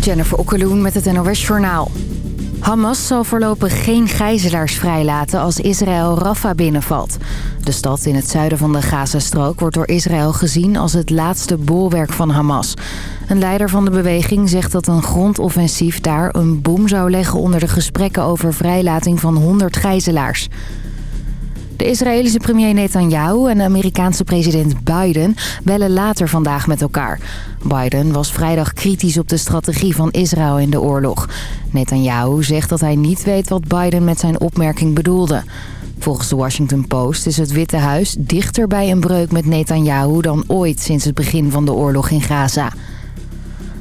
Jennifer Okkeloen met het NOS Journaal. Hamas zal voorlopig geen gijzelaars vrijlaten als Israël Rafah binnenvalt. De stad in het zuiden van de Gazastrook wordt door Israël gezien als het laatste bolwerk van Hamas. Een leider van de beweging zegt dat een grondoffensief daar een bom zou leggen onder de gesprekken over vrijlating van 100 gijzelaars. De Israëlische premier Netanyahu en de Amerikaanse president Biden bellen later vandaag met elkaar. Biden was vrijdag kritisch op de strategie van Israël in de oorlog. Netanyahu zegt dat hij niet weet wat Biden met zijn opmerking bedoelde. Volgens de Washington Post is het Witte Huis dichter bij een breuk met Netanyahu dan ooit sinds het begin van de oorlog in Gaza.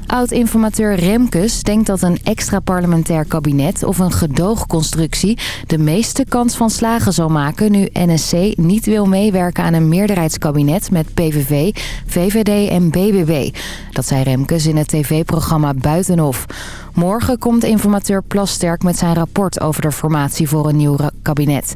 Oud-informateur Remkes denkt dat een extra parlementair kabinet of een gedoogconstructie de meeste kans van slagen zal maken nu NSC niet wil meewerken aan een meerderheidskabinet met PVV, VVD en BBB. Dat zei Remkes in het tv-programma Buitenhof. Morgen komt informateur Plasterk met zijn rapport over de formatie voor een nieuw kabinet.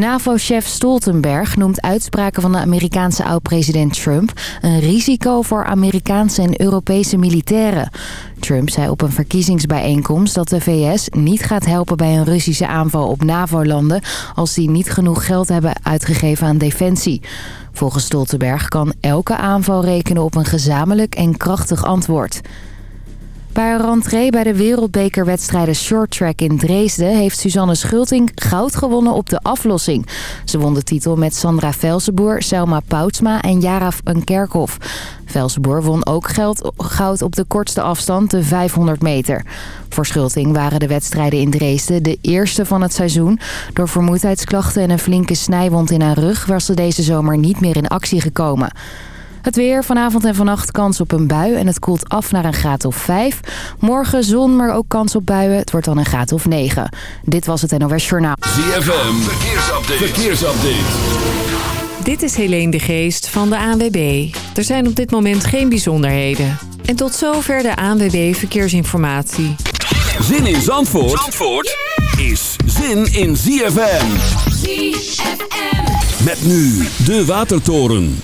NAVO-chef Stoltenberg noemt uitspraken van de Amerikaanse oud-president Trump... een risico voor Amerikaanse en Europese militairen. Trump zei op een verkiezingsbijeenkomst dat de VS niet gaat helpen bij een Russische aanval op NAVO-landen... als die niet genoeg geld hebben uitgegeven aan defensie. Volgens Stoltenberg kan elke aanval rekenen op een gezamenlijk en krachtig antwoord. Bij een rentree bij de wereldbekerwedstrijden shorttrack in Dresden... heeft Suzanne Schulting goud gewonnen op de aflossing. Ze won de titel met Sandra Velsenboer, Selma Poutsma en Jara Kerkhoff. Velsenboer won ook geld, goud op de kortste afstand, de 500 meter. Voor Schulting waren de wedstrijden in Dresden de eerste van het seizoen. Door vermoeidheidsklachten en een flinke snijwond in haar rug... was ze deze zomer niet meer in actie gekomen. Het weer, vanavond en vannacht kans op een bui en het koelt af naar een graad of 5. Morgen zon, maar ook kans op buien. Het wordt dan een graad of 9. Dit was het NOS Journaal. ZFM, verkeersupdate. verkeersupdate. Dit is Helene de Geest van de ANWB. Er zijn op dit moment geen bijzonderheden. En tot zover de ANWB Verkeersinformatie. Zin in Zandvoort, Zandvoort is zin in ZFM. ZFM. Met nu de Watertoren.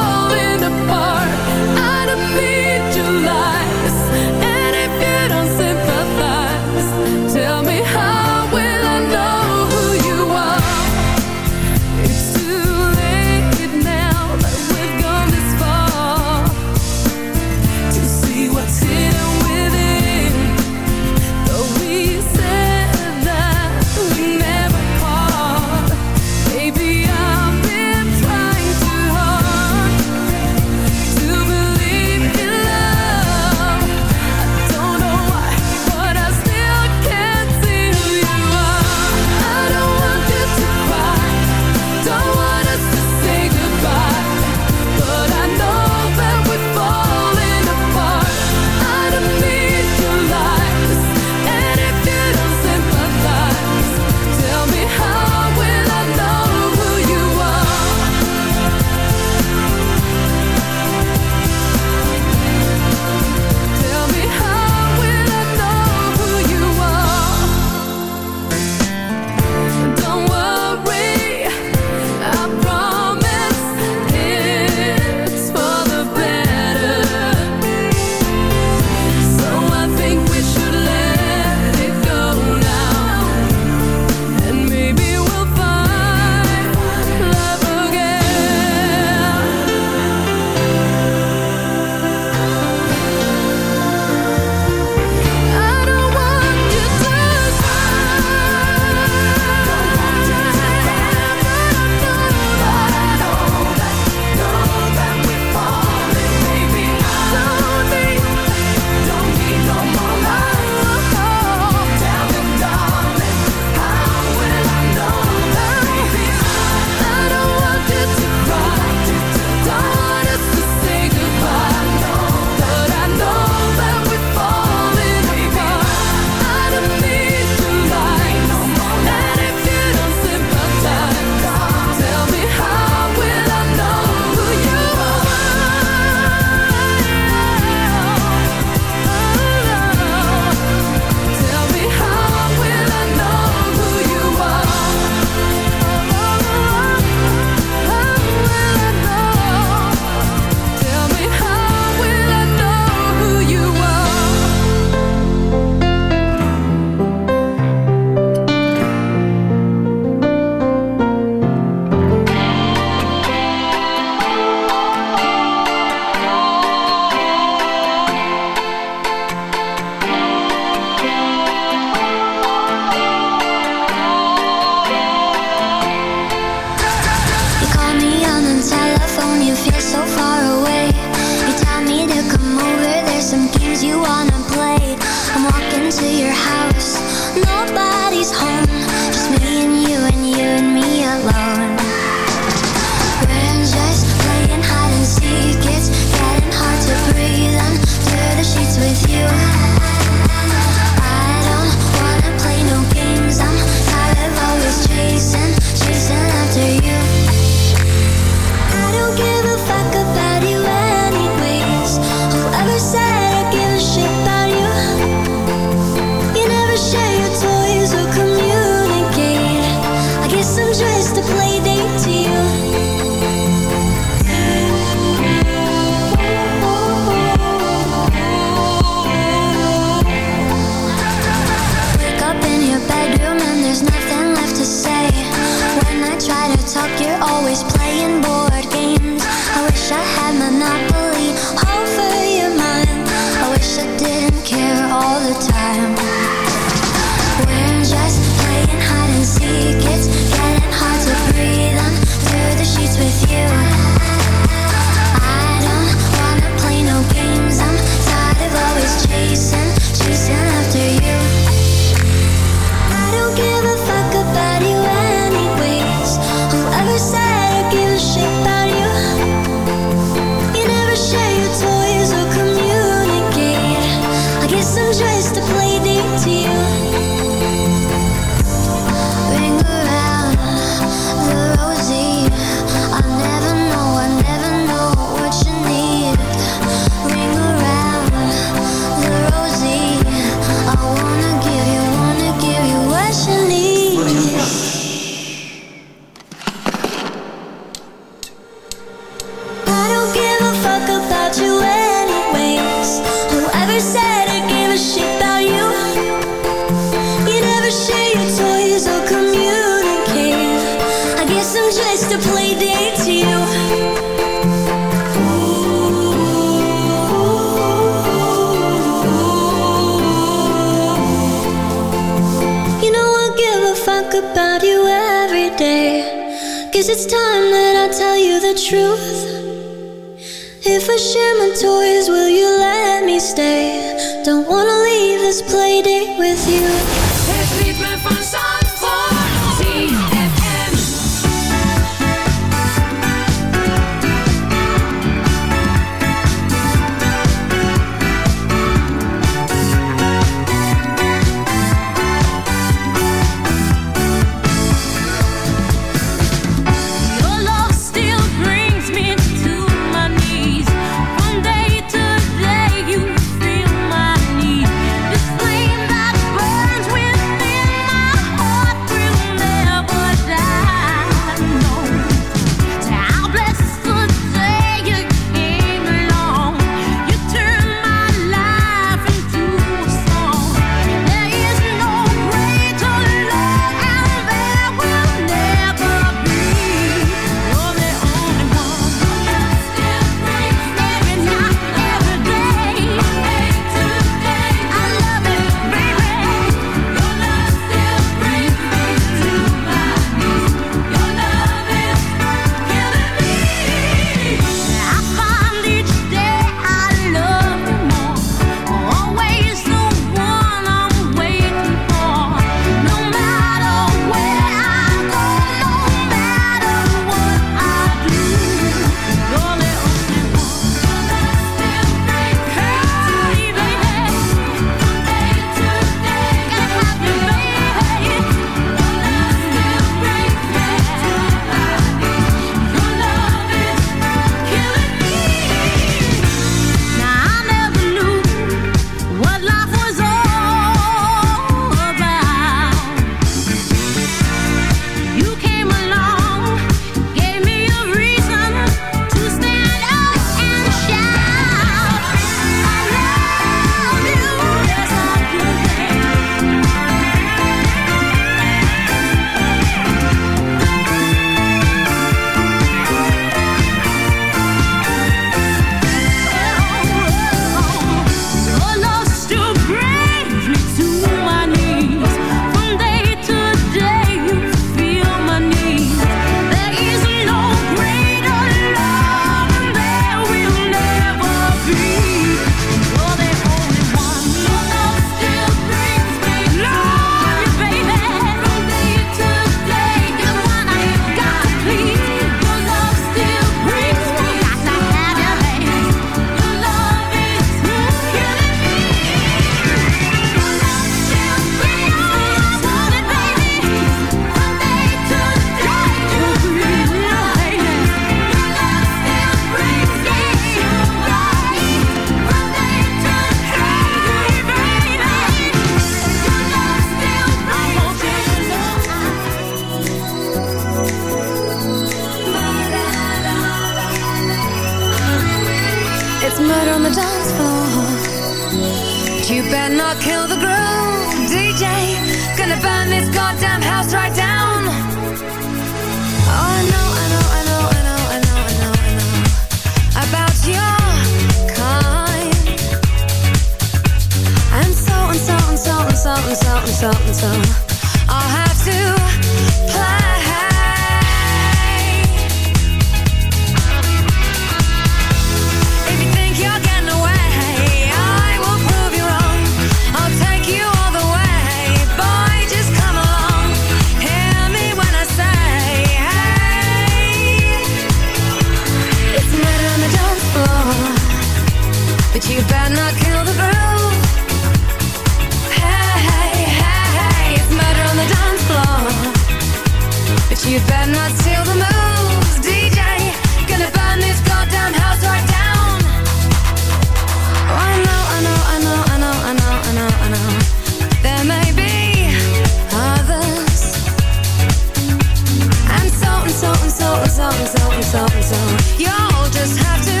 You'll just have to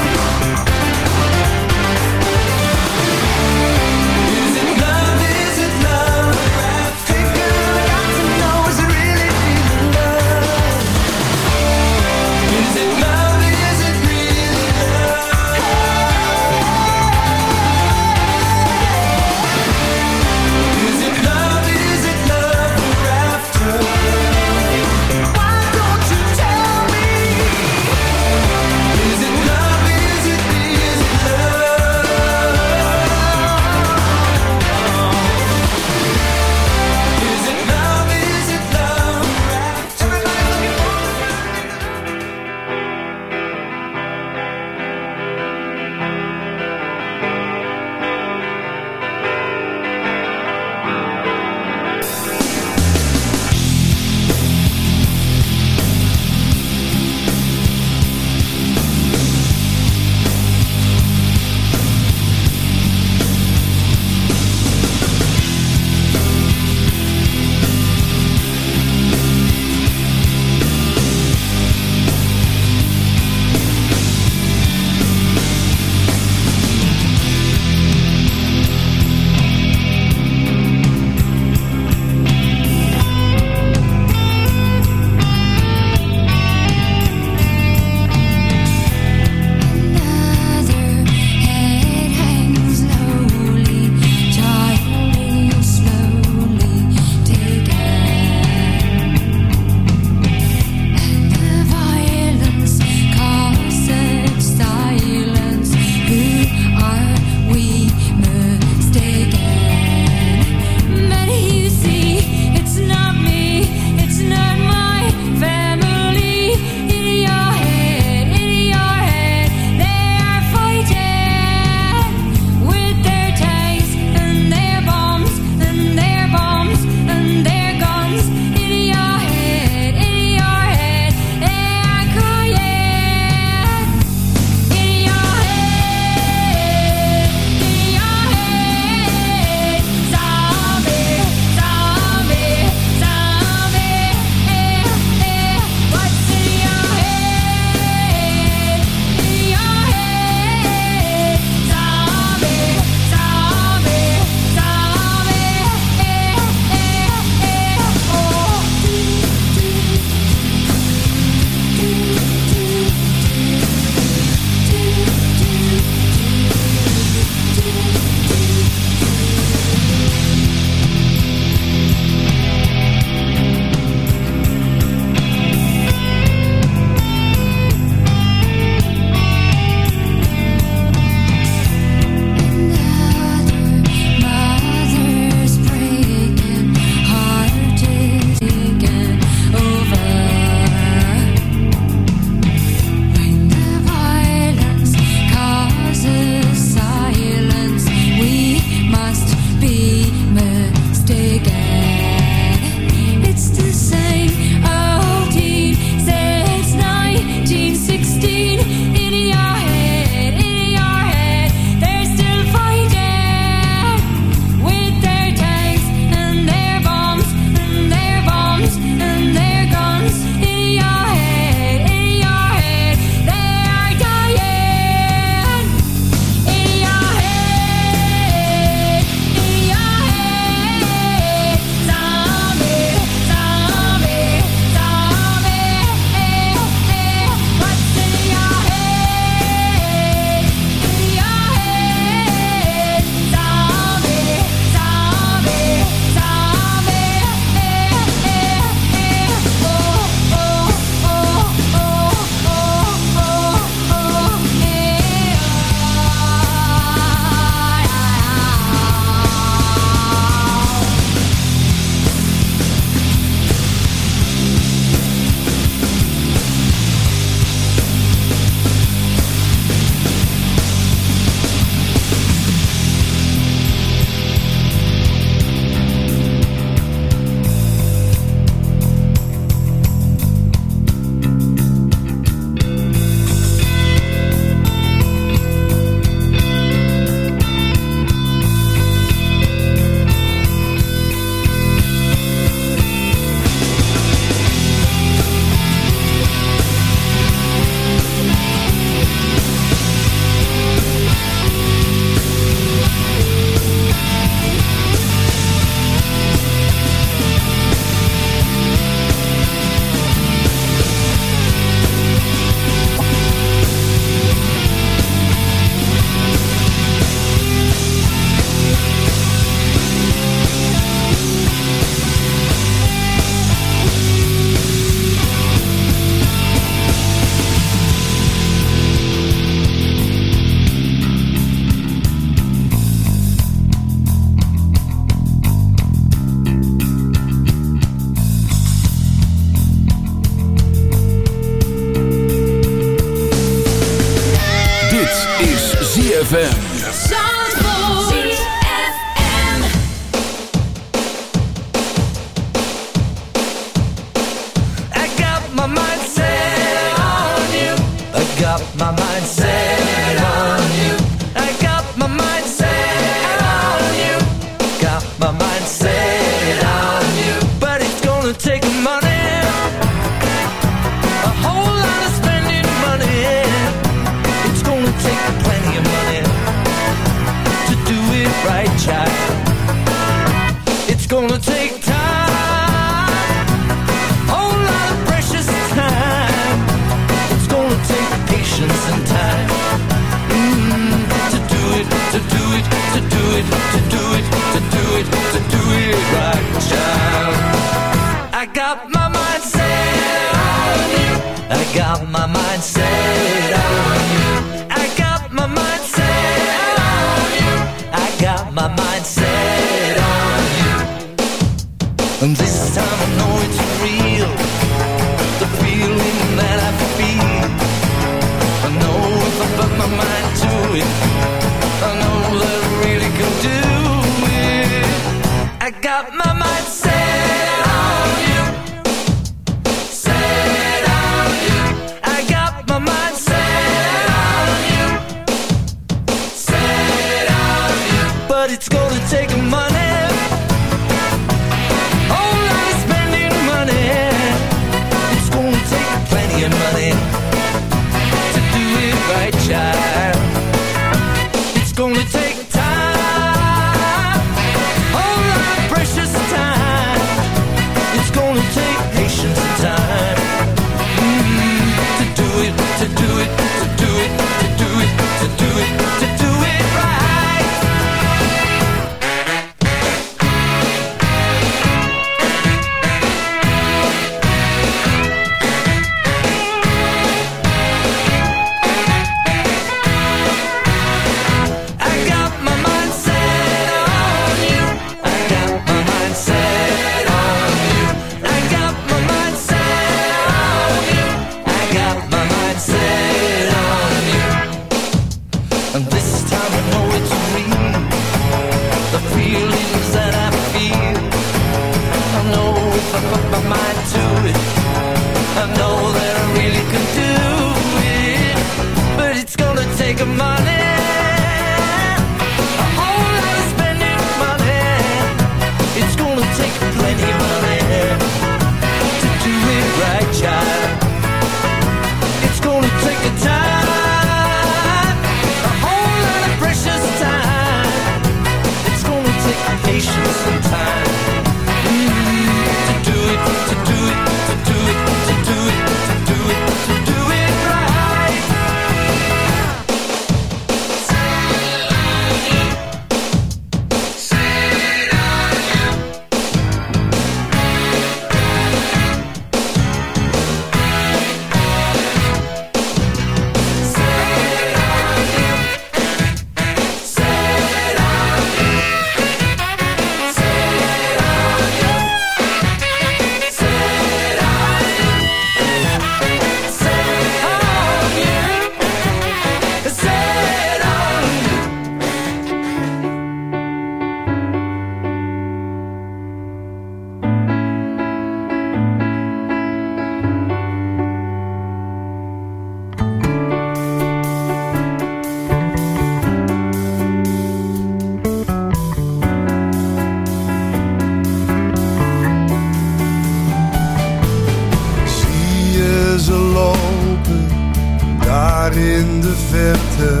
in de verte.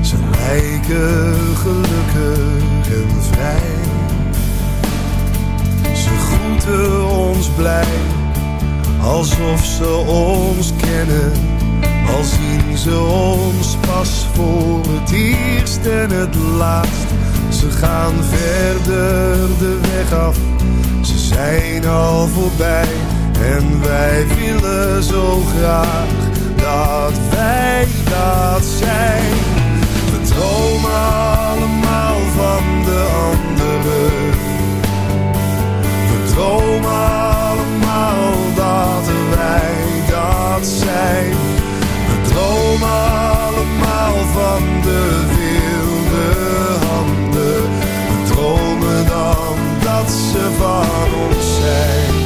Ze lijken gelukkig en vrij. Ze groeten ons blij, alsof ze ons kennen. Al zien ze ons pas voor het eerst en het laatst. Ze gaan verder de weg af, ze zijn al voorbij. En wij willen zo graag dat wij dat zijn We dromen allemaal van de anderen. We dromen allemaal dat wij dat zijn. We dromen allemaal van de wilde handen. We dromen dan dat ze van ons zijn.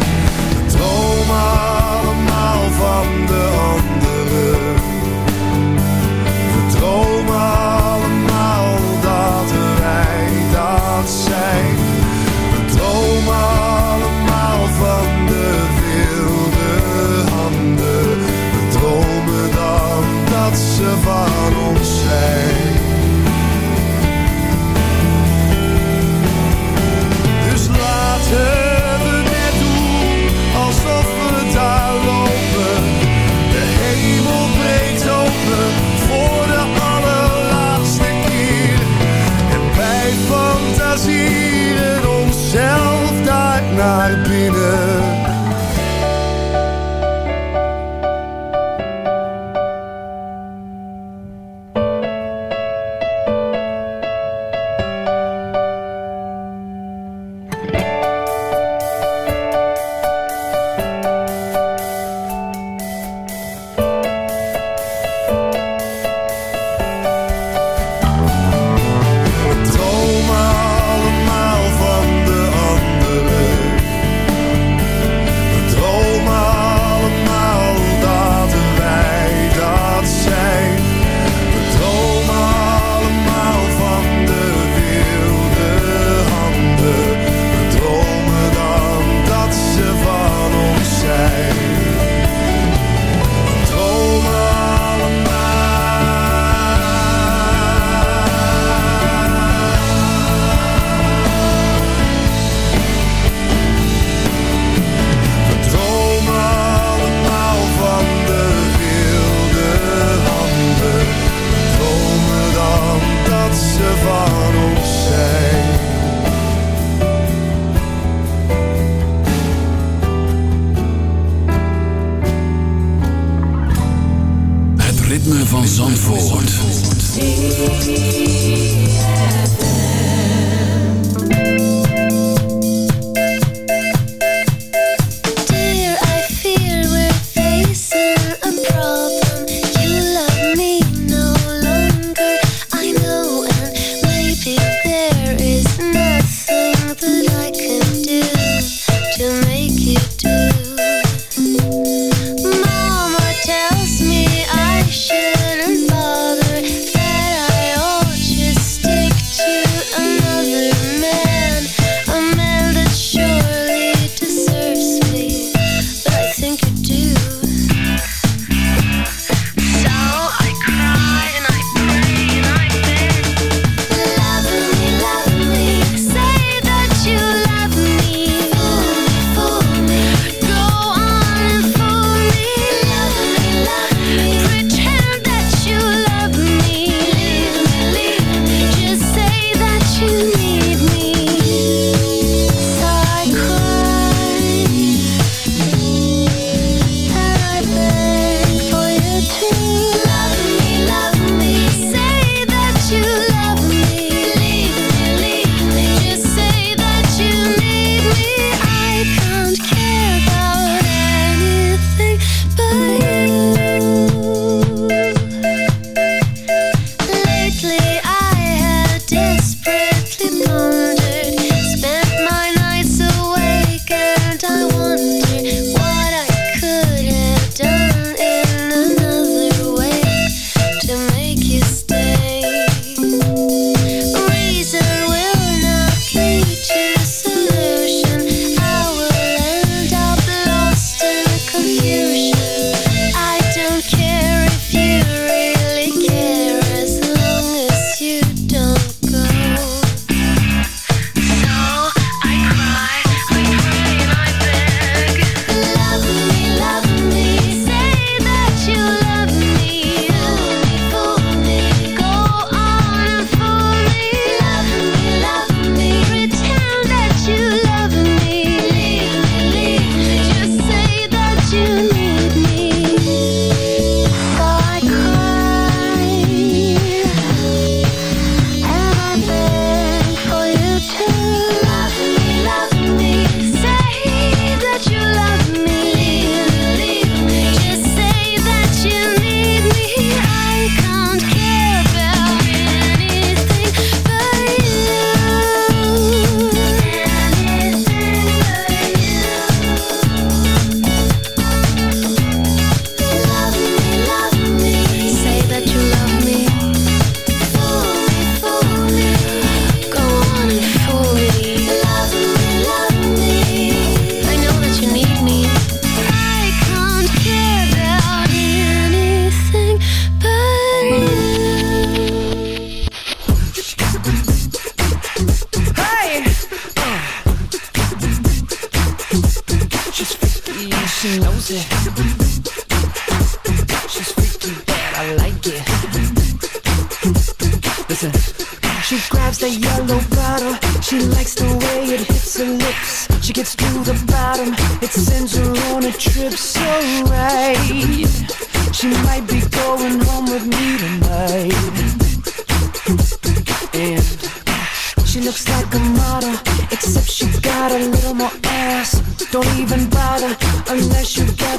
Allemaal van de anderen. We dromen allemaal dat wij dat zijn. We dromen allemaal van de wilde handen. We dromen dan dat ze van ons zijn.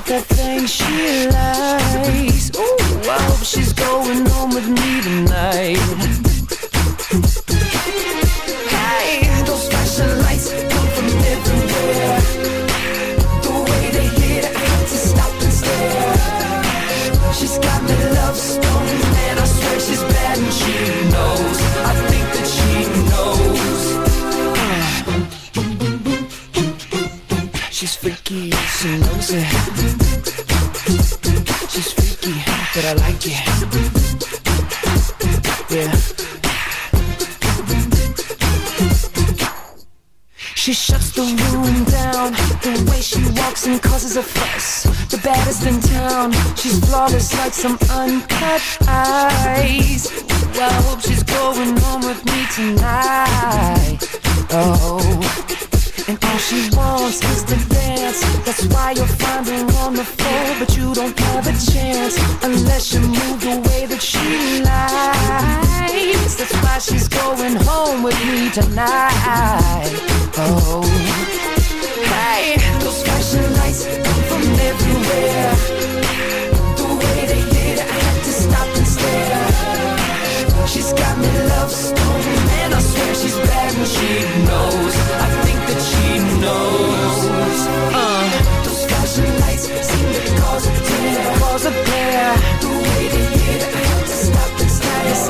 That thing she likes. Ooh, I hope she's going home with me tonight. But I like it. Yeah. She shuts the room down. The way she walks and causes a fuss. The baddest in town. She's flawless like some uncut ice. Well, I hope she's going home with me tonight. Oh. And all she wants is to you'll find her on the floor. But you don't have a chance unless you move the way that she likes. That's why she's going home with me tonight. Oh, hey, those flashing lights come from everywhere. The way they hit, I had to stop and stare. She's got me love stone, and I swear she's bad and she knows. I think that she knows.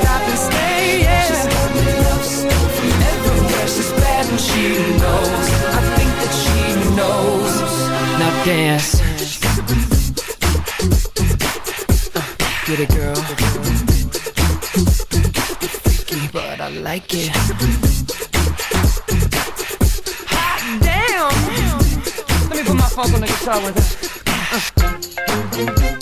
Stop and stay. Yeah. She's got me love stone from everywhere. She's bad and she knows. I think that she knows. Now dance. Uh, get it, girl freaky, but I like it. Hot damn! Let me put my funk on the guitar with her. Ow!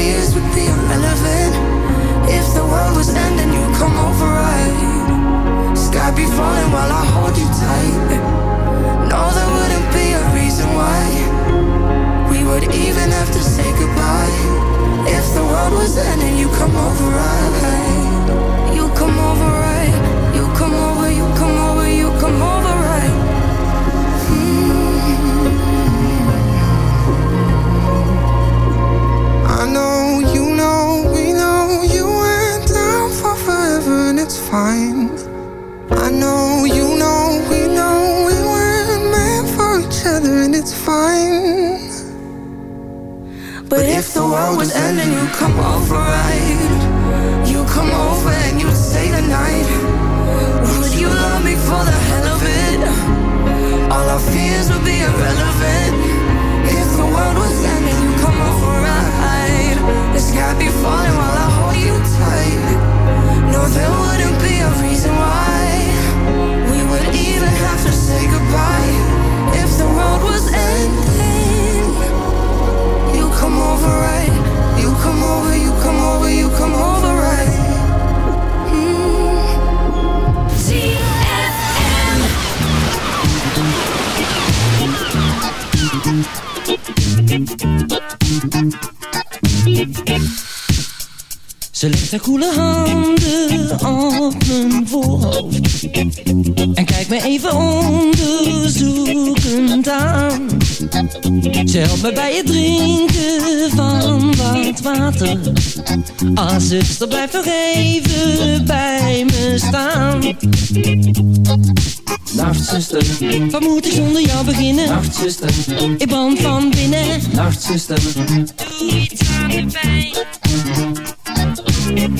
Fears would be irrelevant. If the world was ending, you Me bij het drinken van wat water. Ah, zuster, blijf nog even bij me staan. Nachtzuster, wat moet ik zonder jou beginnen? Nachtzuster, ik brand van binnen. Nachtzuster, doe iets aan de pijn.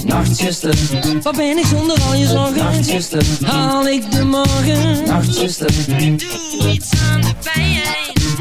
Nachtzuster, wat ben ik zonder al je zorgen? Nachtzuster, haal ik de morgen? Nachtzuster, doe iets aan de pijn.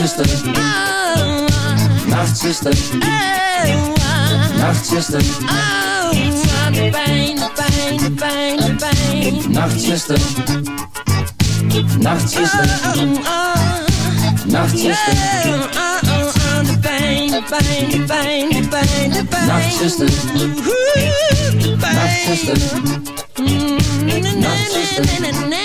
de pijn. nachtzuster, nachtzuster, nachtzuster, pijn, de pijn, pijn, pijn, pijn. nachtzuster, nachtzuster, nachtzuster. When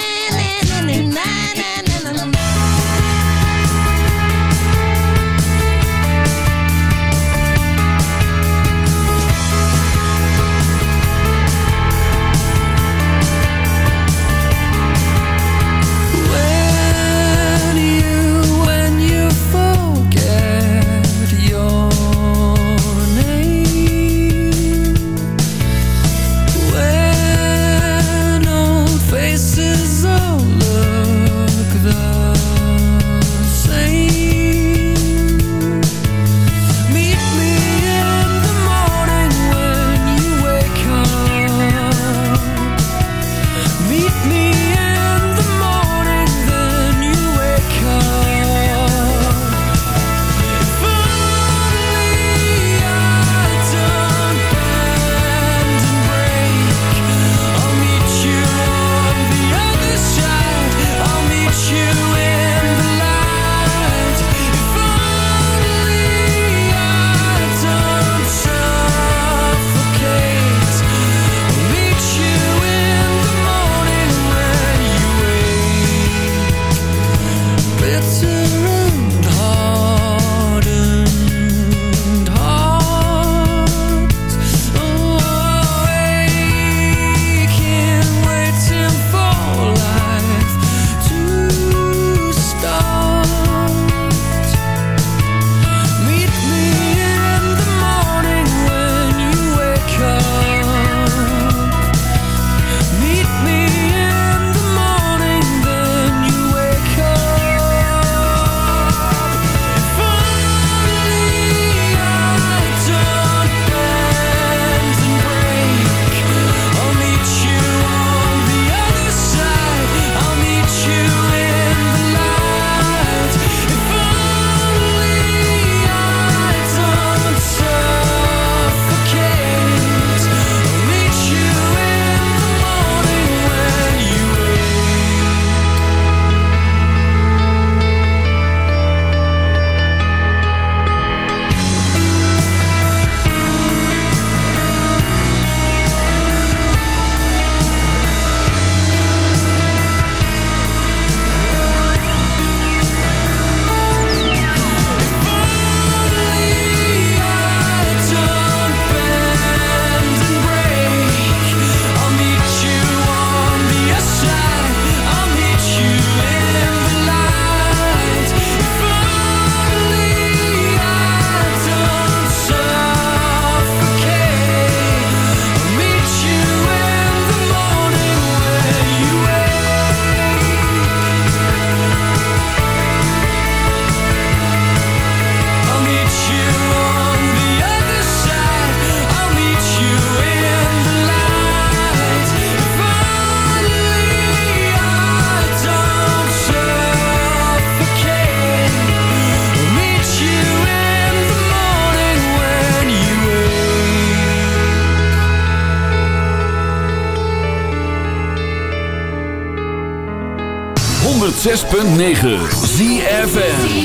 106.9 ZFN